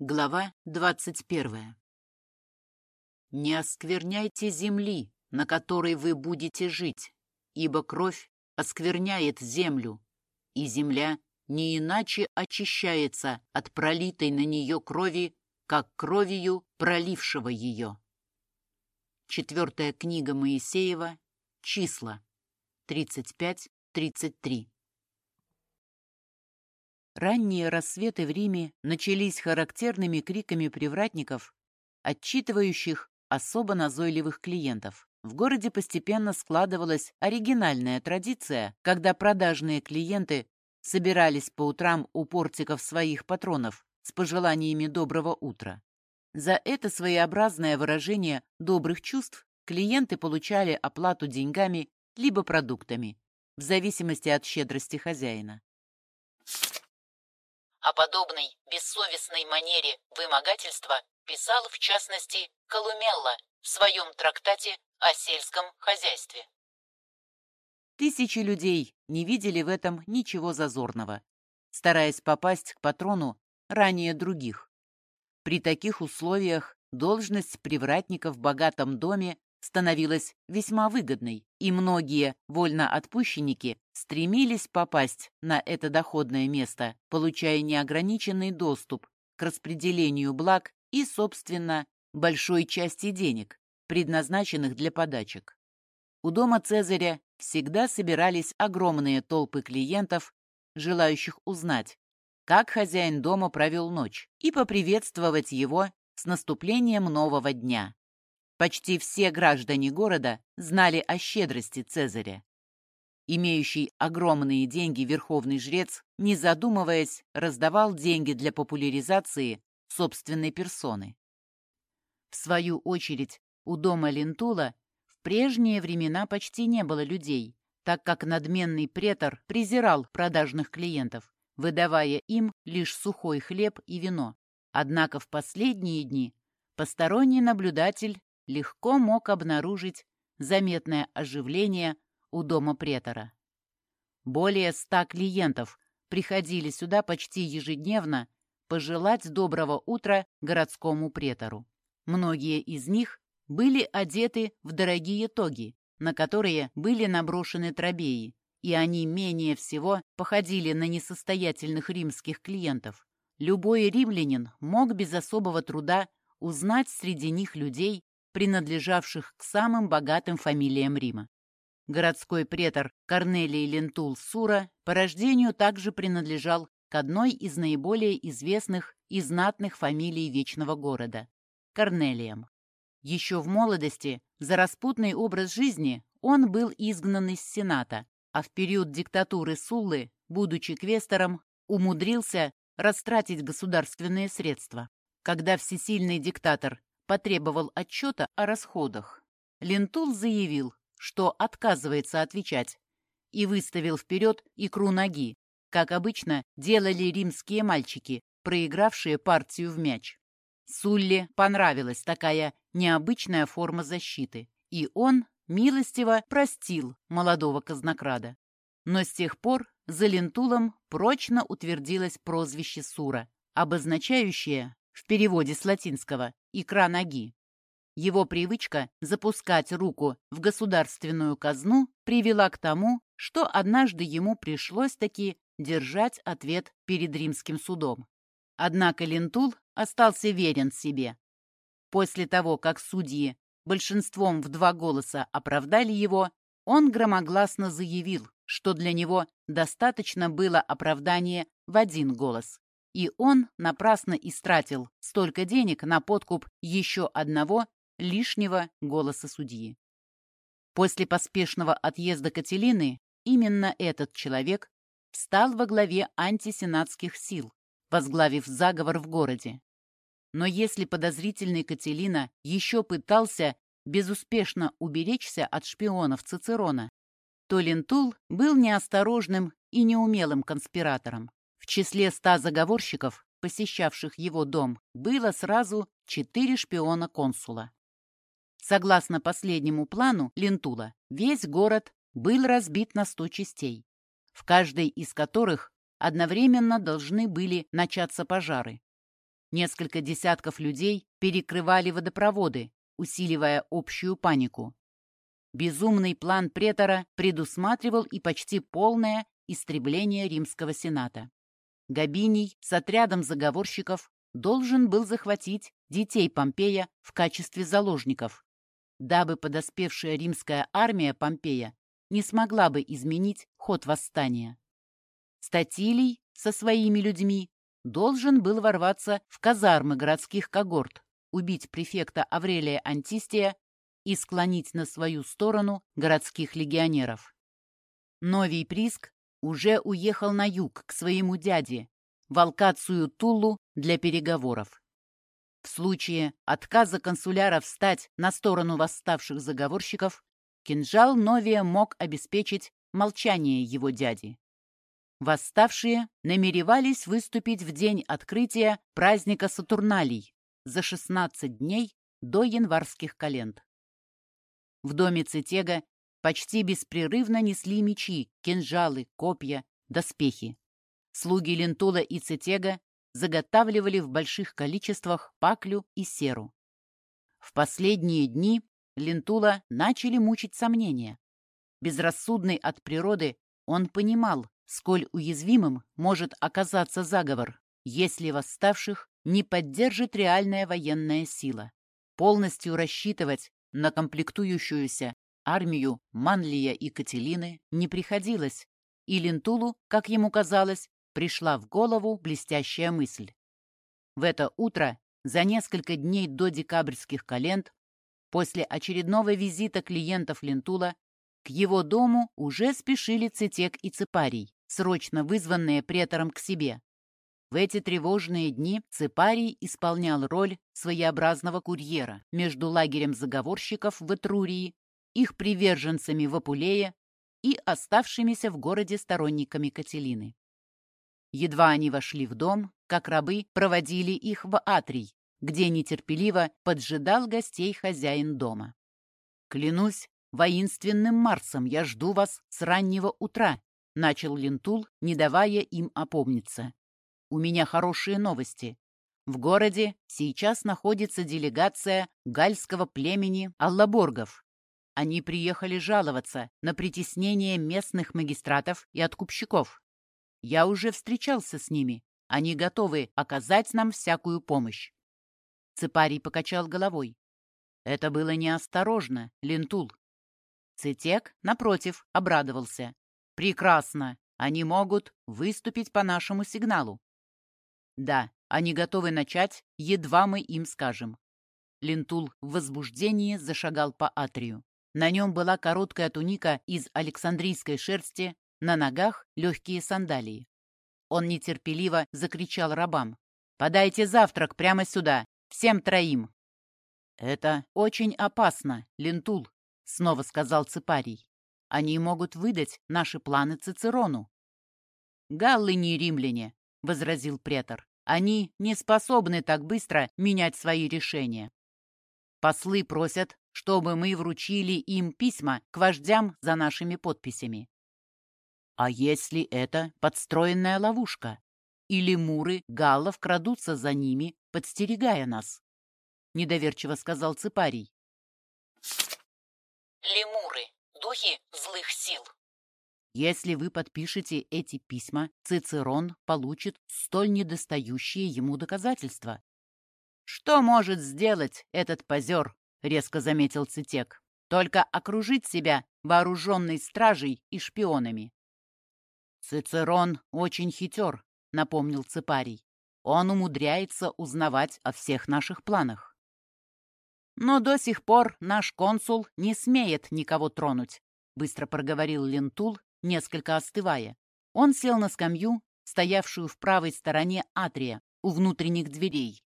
Глава двадцать первая. «Не оскверняйте земли, на которой вы будете жить, ибо кровь оскверняет землю, и земля не иначе очищается от пролитой на нее крови, как кровью пролившего ее». Четвертая книга Моисеева, числа, 35-33. Ранние рассветы в Риме начались характерными криками привратников, отчитывающих особо назойливых клиентов. В городе постепенно складывалась оригинальная традиция, когда продажные клиенты собирались по утрам у портиков своих патронов с пожеланиями доброго утра. За это своеобразное выражение добрых чувств клиенты получали оплату деньгами либо продуктами, в зависимости от щедрости хозяина. О подобной бессовестной манере вымогательства писал, в частности, Колумелла в своем трактате о сельском хозяйстве. Тысячи людей не видели в этом ничего зазорного, стараясь попасть к патрону ранее других. При таких условиях должность привратника в богатом доме становилась весьма выгодной, и многие вольноотпущенники стремились попасть на это доходное место, получая неограниченный доступ к распределению благ и, собственно, большой части денег, предназначенных для подачек. У дома Цезаря всегда собирались огромные толпы клиентов, желающих узнать, как хозяин дома провел ночь, и поприветствовать его с наступлением нового дня. Почти все граждане города знали о щедрости Цезаря. Имеющий огромные деньги верховный жрец, не задумываясь, раздавал деньги для популяризации собственной персоны. В свою очередь, у дома Лентула в прежние времена почти не было людей, так как надменный претор презирал продажных клиентов, выдавая им лишь сухой хлеб и вино. Однако в последние дни посторонний наблюдатель легко мог обнаружить заметное оживление у дома претора. Более ста клиентов приходили сюда почти ежедневно пожелать доброго утра городскому претору. Многие из них были одеты в дорогие тоги, на которые были наброшены тробеи, и они менее всего походили на несостоятельных римских клиентов. Любой римлянин мог без особого труда узнать среди них людей, принадлежавших к самым богатым фамилиям Рима. Городской претор Корнелий Лентул Сура по рождению также принадлежал к одной из наиболее известных и знатных фамилий Вечного города – Корнелиям. Еще в молодости за распутный образ жизни он был изгнан из Сената, а в период диктатуры Суллы, будучи квестором, умудрился растратить государственные средства. Когда всесильный диктатор потребовал отчета о расходах. Лентул заявил, что отказывается отвечать, и выставил вперед икру ноги, как обычно делали римские мальчики, проигравшие партию в мяч. Сулле понравилась такая необычная форма защиты, и он милостиво простил молодого казнокрада. Но с тех пор за Лентулом прочно утвердилось прозвище Сура, обозначающее в переводе с латинского «икра ноги». Его привычка запускать руку в государственную казну привела к тому, что однажды ему пришлось таки держать ответ перед римским судом. Однако Лентул остался верен себе. После того, как судьи большинством в два голоса оправдали его, он громогласно заявил, что для него достаточно было оправдания в один голос и он напрасно истратил столько денег на подкуп еще одного лишнего голоса судьи. После поспешного отъезда Кателины именно этот человек встал во главе антисенатских сил, возглавив заговор в городе. Но если подозрительный Катилина еще пытался безуспешно уберечься от шпионов Цицерона, то Лентул был неосторожным и неумелым конспиратором. В числе ста заговорщиков, посещавших его дом, было сразу четыре шпиона консула. Согласно последнему плану Лентула, весь город был разбит на сто частей, в каждой из которых одновременно должны были начаться пожары. Несколько десятков людей перекрывали водопроводы, усиливая общую панику. Безумный план претора предусматривал и почти полное истребление римского сената. Габиний с отрядом заговорщиков должен был захватить детей Помпея в качестве заложников, дабы подоспевшая римская армия Помпея не смогла бы изменить ход восстания. Статилий со своими людьми должен был ворваться в казармы городских когорт, убить префекта Аврелия Антистия и склонить на свою сторону городских легионеров. Новий Приск уже уехал на юг к своему дяде, в Алкацию Тулу для переговоров. В случае отказа консуляра встать на сторону восставших заговорщиков, кинжал Новия мог обеспечить молчание его дяди. Восставшие намеревались выступить в день открытия праздника Сатурналий за 16 дней до январских календ. В доме Цитега почти беспрерывно несли мечи, кинжалы, копья, доспехи. Слуги Лентула и Цитега заготавливали в больших количествах паклю и серу. В последние дни Лентула начали мучить сомнения. Безрассудный от природы, он понимал, сколь уязвимым может оказаться заговор, если восставших не поддержит реальная военная сила. Полностью рассчитывать на комплектующуюся армию Манлия и Кателины не приходилось, и Лентулу, как ему казалось, пришла в голову блестящая мысль. В это утро, за несколько дней до декабрьских календ, после очередного визита клиентов Лентула, к его дому уже спешили Цитек и Цепарий срочно вызванные претором к себе. В эти тревожные дни Цепарий исполнял роль своеобразного курьера между лагерем заговорщиков в Этрурии, их приверженцами в Апулее и оставшимися в городе сторонниками Кателины. Едва они вошли в дом, как рабы проводили их в Атрий, где нетерпеливо поджидал гостей хозяин дома. «Клянусь воинственным Марсом, я жду вас с раннего утра», начал Лентул, не давая им опомниться. «У меня хорошие новости. В городе сейчас находится делегация гальского племени Аллаборгов. Они приехали жаловаться на притеснение местных магистратов и откупщиков. Я уже встречался с ними. Они готовы оказать нам всякую помощь». Цепарий покачал головой. Это было неосторожно, Лентул. Цетег, напротив, обрадовался. Прекрасно. Они могут выступить по нашему сигналу. Да, они готовы начать, едва мы им скажем. Лентул в возбуждении зашагал по атрию. На нем была короткая туника из александрийской шерсти, на ногах легкие сандалии. Он нетерпеливо закричал рабам. «Подайте завтрак прямо сюда, всем троим!» «Это очень опасно, Лентул», — снова сказал Цепарий. Они могут выдать наши планы Цицерону. «Галлы не римляне», — возразил претор. «Они не способны так быстро менять свои решения. Послы просят, чтобы мы вручили им письма к вождям за нашими подписями. А если это подстроенная ловушка? Или муры галлов крадутся за ними, подстерегая нас?» Недоверчиво сказал Ципарий. Лемуры духи злых сил. Если вы подпишете эти письма, Цицерон получит столь недостающие ему доказательства. «Что может сделать этот позер?» — резко заметил Цитек. «Только окружить себя вооруженной стражей и шпионами». «Цицерон очень хитер», — напомнил Цепарий. «Он умудряется узнавать о всех наших планах». Но до сих пор наш консул не смеет никого тронуть, быстро проговорил Лентул, несколько остывая. Он сел на скамью, стоявшую в правой стороне атрия, у внутренних дверей.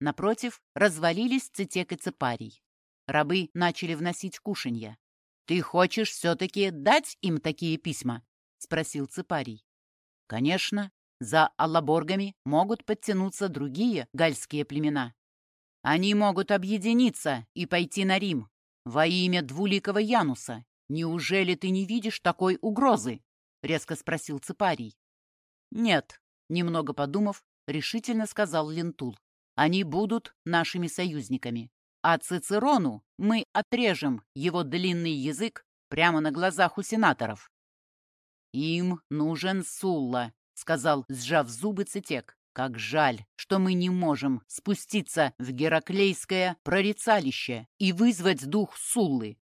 Напротив развалились цитек и цепарий. Рабы начали вносить кушанья. «Ты хочешь все-таки дать им такие письма?» — спросил цепарий. «Конечно, за аллаборгами могут подтянуться другие гальские племена. Они могут объединиться и пойти на Рим во имя двуликого Януса. Неужели ты не видишь такой угрозы? Резко спросил Цепарий. Нет, немного подумав, решительно сказал Лентул. Они будут нашими союзниками. А Цицерону мы отрежем его длинный язык прямо на глазах у сенаторов. «Им нужен Сулла», — сказал, сжав зубы Цетег. «Как жаль, что мы не можем спуститься в Гераклейское прорицалище и вызвать дух Суллы».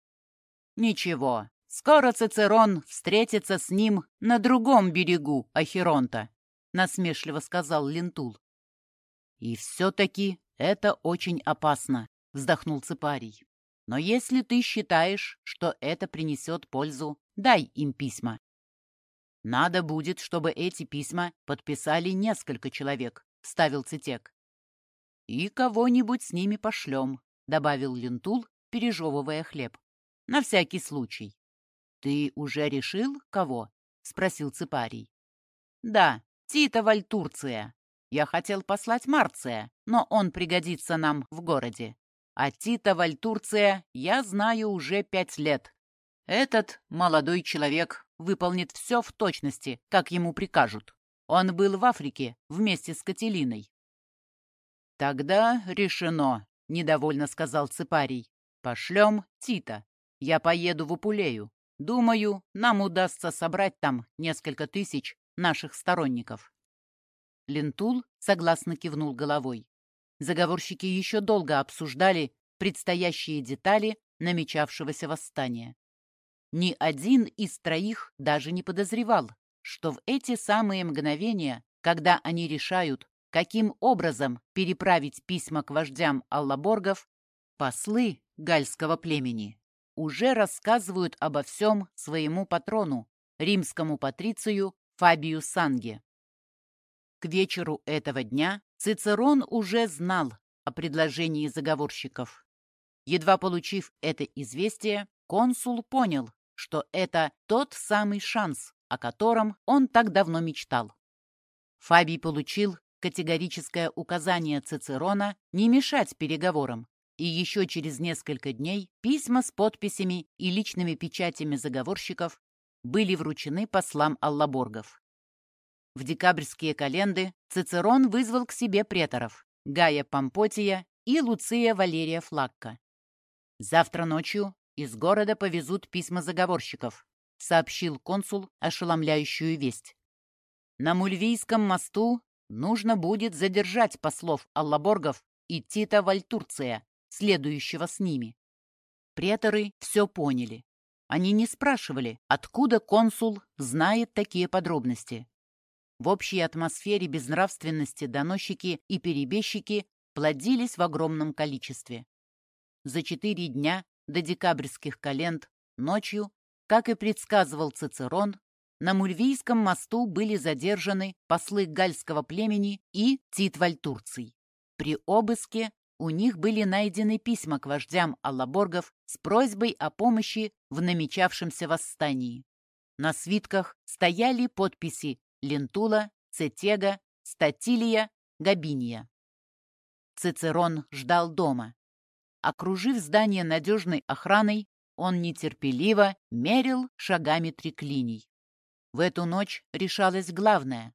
«Ничего, скоро Цицерон встретится с ним на другом берегу Ахеронта», — насмешливо сказал Лентул. «И все-таки это очень опасно», — вздохнул Цепарий. «Но если ты считаешь, что это принесет пользу, дай им письма. «Надо будет, чтобы эти письма подписали несколько человек», — вставил Цетег. «И кого-нибудь с ними пошлем», — добавил Лентул, пережевывая хлеб. «На всякий случай». «Ты уже решил, кого?» — спросил Цепарий. «Да, Тита Вальтурция. Я хотел послать Марция, но он пригодится нам в городе. А Тита Вальтурция я знаю уже пять лет. Этот молодой человек выполнит все в точности, как ему прикажут. Он был в Африке вместе с Кателиной. «Тогда решено», — недовольно сказал Цепарий. «Пошлем Тита. Я поеду в Упулею. Думаю, нам удастся собрать там несколько тысяч наших сторонников». Лентул согласно кивнул головой. Заговорщики еще долго обсуждали предстоящие детали намечавшегося восстания. Ни один из троих даже не подозревал, что в эти самые мгновения, когда они решают, каким образом переправить письма к вождям Аллаборгов, послы гальского племени уже рассказывают обо всем своему патрону, римскому патрицию Фабию Санге. К вечеру этого дня Цицерон уже знал о предложении заговорщиков. Едва получив это известие, консул понял, что это тот самый шанс, о котором он так давно мечтал. Фабий получил категорическое указание Цицерона не мешать переговорам, и еще через несколько дней письма с подписями и личными печатями заговорщиков были вручены послам Аллаборгов. В декабрьские календы Цицерон вызвал к себе преторов Гая Помпотия и Луция Валерия Флакка. Завтра ночью «Из города повезут письма заговорщиков», — сообщил консул ошеломляющую весть. «На Мульвийском мосту нужно будет задержать послов Аллаборгов и Тита Вальтурция, следующего с ними». Преторы все поняли. Они не спрашивали, откуда консул знает такие подробности. В общей атмосфере безнравственности доносчики и перебежчики плодились в огромном количестве. За четыре дня до декабрьских календ ночью, как и предсказывал Цицерон, на Мульвийском мосту были задержаны послы гальского племени и Титвальтурций. При обыске у них были найдены письма к вождям Аллаборгов с просьбой о помощи в намечавшемся восстании. На свитках стояли подписи Лентула, Цетега, Статилия, Габиния. Цицерон ждал дома. Окружив здание надежной охраной, он нетерпеливо мерил шагами триклиний. В эту ночь решалось главное.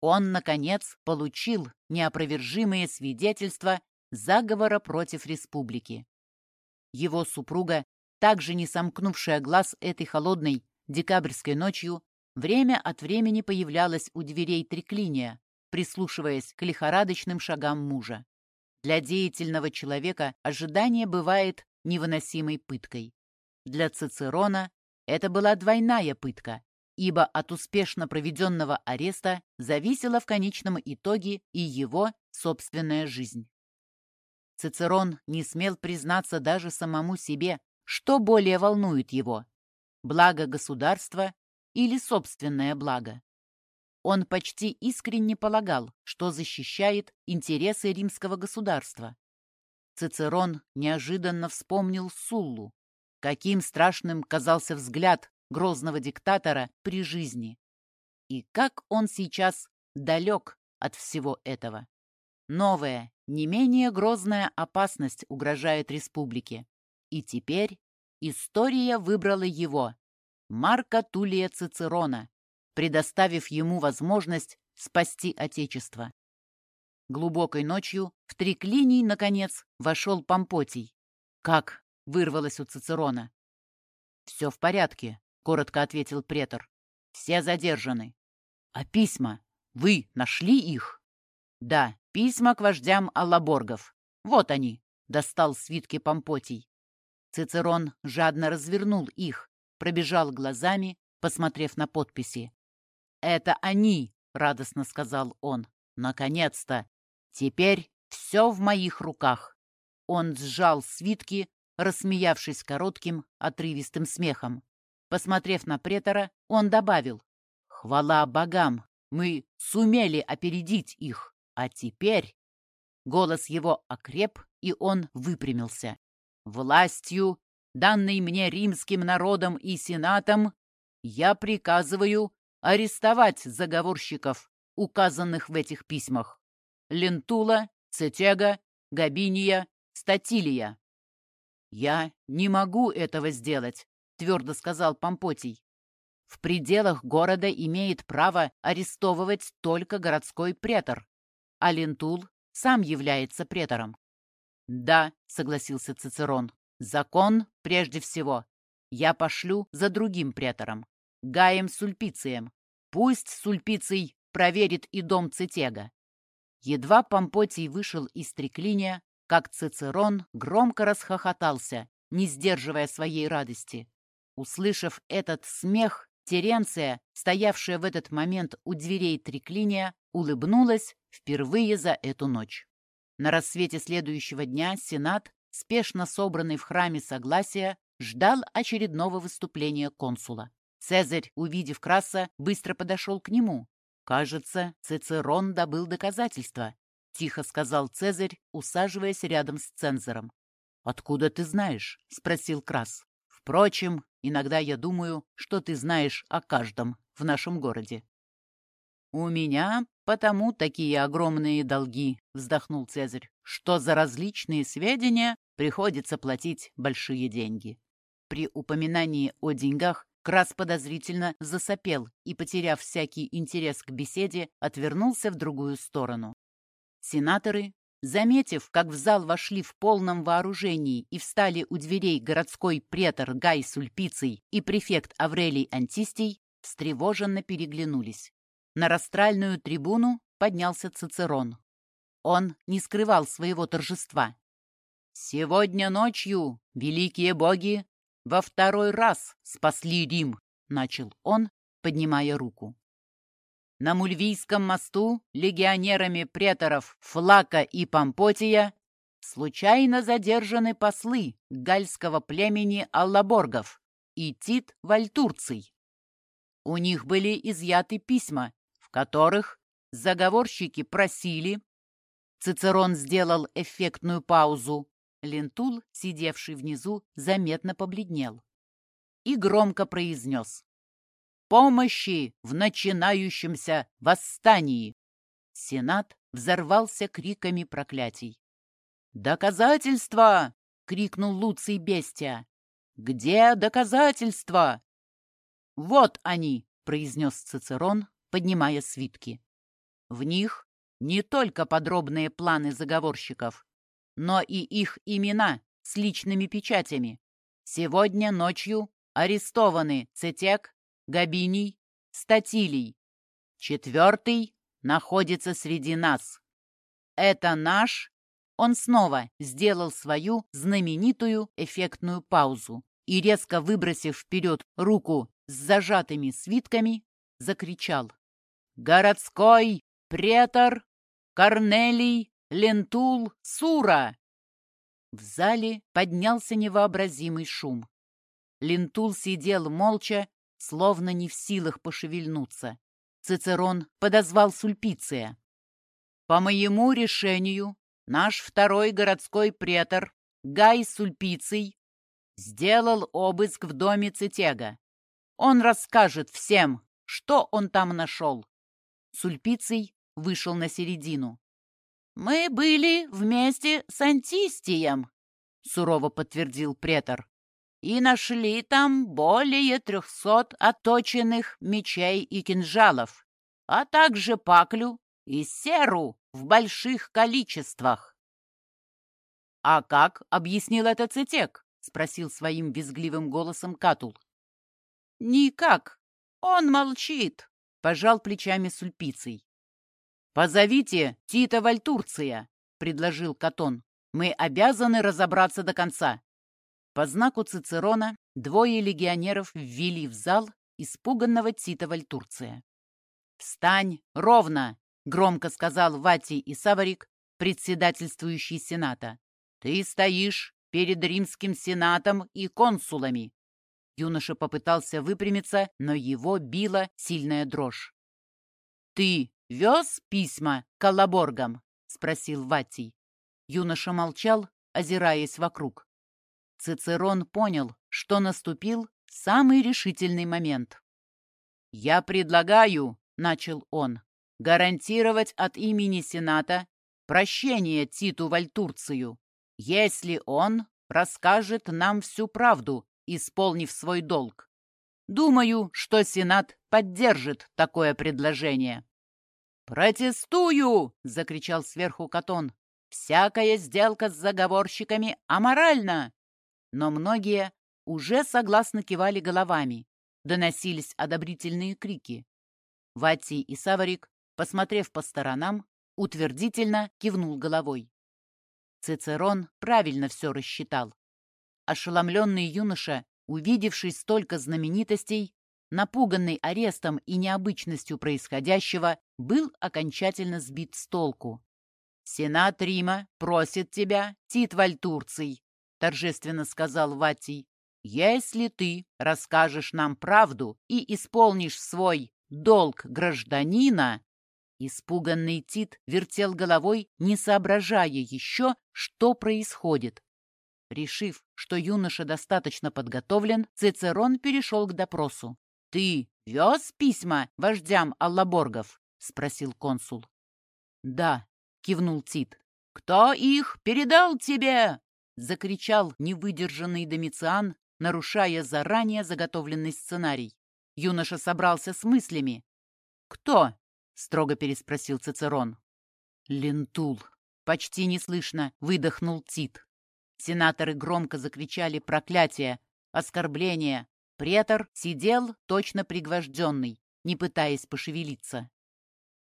Он, наконец, получил неопровержимые свидетельства заговора против республики. Его супруга, также не сомкнувшая глаз этой холодной декабрьской ночью, время от времени появлялась у дверей триклиния, прислушиваясь к лихорадочным шагам мужа. Для деятельного человека ожидание бывает невыносимой пыткой. Для Цицерона это была двойная пытка, ибо от успешно проведенного ареста зависела в конечном итоге и его собственная жизнь. Цицерон не смел признаться даже самому себе, что более волнует его – благо государства или собственное благо. Он почти искренне полагал, что защищает интересы римского государства. Цицерон неожиданно вспомнил Суллу. Каким страшным казался взгляд грозного диктатора при жизни. И как он сейчас далек от всего этого. Новая, не менее грозная опасность угрожает республике. И теперь история выбрала его, Марка Тулия Цицерона, предоставив ему возможность спасти Отечество. Глубокой ночью в триклиний, наконец, вошел Помпотий. «Как?» — вырвалось у Цицерона. «Все в порядке», — коротко ответил претор. «Все задержаны». «А письма? Вы нашли их?» «Да, письма к вождям Аллаборгов. Вот они», — достал свитки Помпотий. Цицерон жадно развернул их, пробежал глазами, посмотрев на подписи. «Это они!» — радостно сказал он. «Наконец-то! Теперь все в моих руках!» Он сжал свитки, рассмеявшись коротким, отрывистым смехом. Посмотрев на претора, он добавил. «Хвала богам! Мы сумели опередить их, а теперь...» Голос его окреп, и он выпрямился. «Властью, данной мне римским народом и сенатом, я приказываю арестовать заговорщиков, указанных в этих письмах. Лентула, Цетега, Габиния, Статилия. «Я не могу этого сделать», — твердо сказал Помпотий. «В пределах города имеет право арестовывать только городской претор, а Лентул сам является претором». «Да», — согласился Цицерон, — «закон прежде всего. Я пошлю за другим претором, Гаем Сульпицием. Пусть Сульпиций проверит и дом Цитега». Едва Помпотий вышел из треклиния, как Цицерон громко расхохотался, не сдерживая своей радости. Услышав этот смех, Теренция, стоявшая в этот момент у дверей треклиния, улыбнулась впервые за эту ночь. На рассвете следующего дня Сенат, спешно собранный в храме Согласия, ждал очередного выступления консула. Цезарь, увидев Краса, быстро подошел к нему. Кажется, Цицерон добыл доказательства. Тихо сказал Цезарь, усаживаясь рядом с цензором. «Откуда ты знаешь?» — спросил Крас. «Впрочем, иногда я думаю, что ты знаешь о каждом в нашем городе». «У меня потому такие огромные долги», — вздохнул Цезарь, «что за различные сведения приходится платить большие деньги». При упоминании о деньгах Крас подозрительно засопел и, потеряв всякий интерес к беседе, отвернулся в другую сторону. Сенаторы, заметив, как в зал вошли в полном вооружении и встали у дверей городской претор Гай Сульпиций и префект Аврелий Антистий, встревоженно переглянулись. На растральную трибуну поднялся Цицерон. Он не скрывал своего торжества. «Сегодня ночью, великие боги, во второй раз спасли Рим», — начал он, поднимая руку. На Мульвийском мосту легионерами преторов Флака и Помпотия случайно задержаны послы гальского племени Аллаборгов и Тит Вальтурций. У них были изъяты письма, которых заговорщики просили... Цицерон сделал эффектную паузу. Лентул, сидевший внизу, заметно побледнел. И громко произнес помощи в начинающемся восстании!» Сенат взорвался криками проклятий. «Доказательства!» — крикнул Луций Бестия. «Где доказательства?» «Вот они!» — произнес Цицерон, поднимая свитки. В них не только подробные планы заговорщиков, но и их имена с личными печатями. Сегодня ночью арестованы Цетек, Габиний, Статилий. Четвертый находится среди нас. Это наш... Он снова сделал свою знаменитую эффектную паузу и, резко выбросив вперед руку с зажатыми свитками, закричал. «Городской претор Корнелий Лентул Сура!» В зале поднялся невообразимый шум. Лентул сидел молча словно не в силах пошевельнуться. Цицерон подозвал Сульпиция. «По моему решению, наш второй городской претор Гай Сульпиций сделал обыск в доме Цитега. Он расскажет всем, что он там нашел». Сульпиций вышел на середину. «Мы были вместе с Антистием», — сурово подтвердил претор и нашли там более трехсот оточенных мечей и кинжалов, а также паклю и серу, в больших количествах. «А как объяснил это Цитек?» — спросил своим визгливым голосом Катул. «Никак. Он молчит», — пожал плечами Сульпицей. «Позовите Тита Вальтурция», — предложил Катон. «Мы обязаны разобраться до конца». По знаку Цицерона двое легионеров ввели в зал испуганного Тита Вальтурция. «Встань ровно!» — громко сказал Вати и Саварик, председательствующий Сената. «Ты стоишь перед римским сенатом и консулами». Юноша попытался выпрямиться, но его била сильная дрожь. «Ты вез письма коллаборгам?» — спросил Ватий. Юноша молчал, озираясь вокруг. Цицерон понял, что наступил самый решительный момент. «Я предлагаю», — начал он, — «гарантировать от имени Сената прощение Титу Вальтурцию, если он расскажет нам всю правду, исполнив свой долг. Думаю, что Сенат поддержит такое предложение». «Протестую!» — закричал сверху Катон. «Всякая сделка с заговорщиками аморальна!» Но многие уже согласно кивали головами. Доносились одобрительные крики. Ватий и Саварик, посмотрев по сторонам, утвердительно кивнул головой. Цицерон правильно все рассчитал. Ошеломленный юноша, увидевший столько знаменитостей, напуганный арестом и необычностью происходящего, был окончательно сбит с толку. «Сенат Рима просит тебя, Тит Вальтурций», — торжественно сказал Ватий, «если ты расскажешь нам правду и исполнишь свой долг гражданина...» Испуганный Тит вертел головой, не соображая еще, что происходит. Решив, что юноша достаточно подготовлен, Цицерон перешел к допросу. «Ты вез письма вождям Аллаборгов?» — спросил консул. «Да», — кивнул Тит. «Кто их передал тебе?» — закричал невыдержанный Домициан, нарушая заранее заготовленный сценарий. Юноша собрался с мыслями. «Кто?» — строго переспросил Цицерон. «Лентул», — почти неслышно выдохнул Тит. Сенаторы громко закричали проклятие, оскорбление, Претор сидел точно пригвожденный, не пытаясь пошевелиться.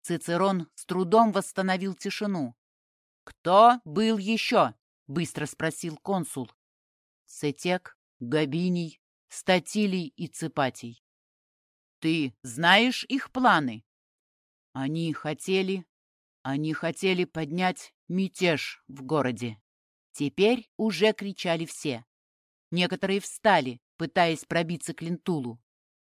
Цицерон с трудом восстановил тишину. «Кто был еще?» — быстро спросил консул. Сетек, Габиний, Статилий и Цепатий. «Ты знаешь их планы?» «Они хотели... Они хотели поднять мятеж в городе». Теперь уже кричали все. Некоторые встали, пытаясь пробиться к Лентулу.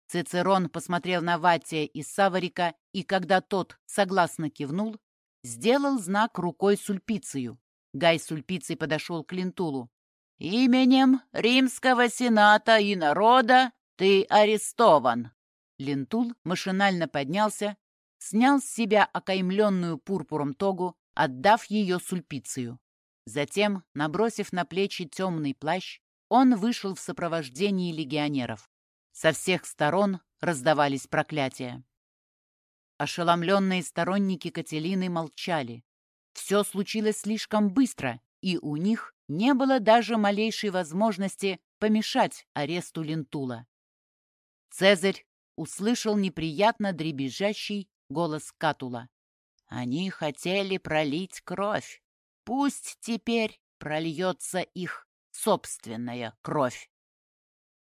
Цицерон посмотрел на Ватия Исаврика, и когда тот согласно кивнул, сделал знак рукой Сульпицию. Гай Сульпиций подошел к Лентулу. «Именем Римского Сената и народа ты арестован!» Лентул машинально поднялся, снял с себя окаймленную пурпуром тогу, отдав ее Сульпицию. Затем, набросив на плечи темный плащ, он вышел в сопровождении легионеров. Со всех сторон раздавались проклятия. Ошеломленные сторонники Кателины молчали. Все случилось слишком быстро, и у них не было даже малейшей возможности помешать аресту Лентула. Цезарь услышал неприятно дребезжащий голос Катула. Они хотели пролить кровь. Пусть теперь прольется их собственная кровь.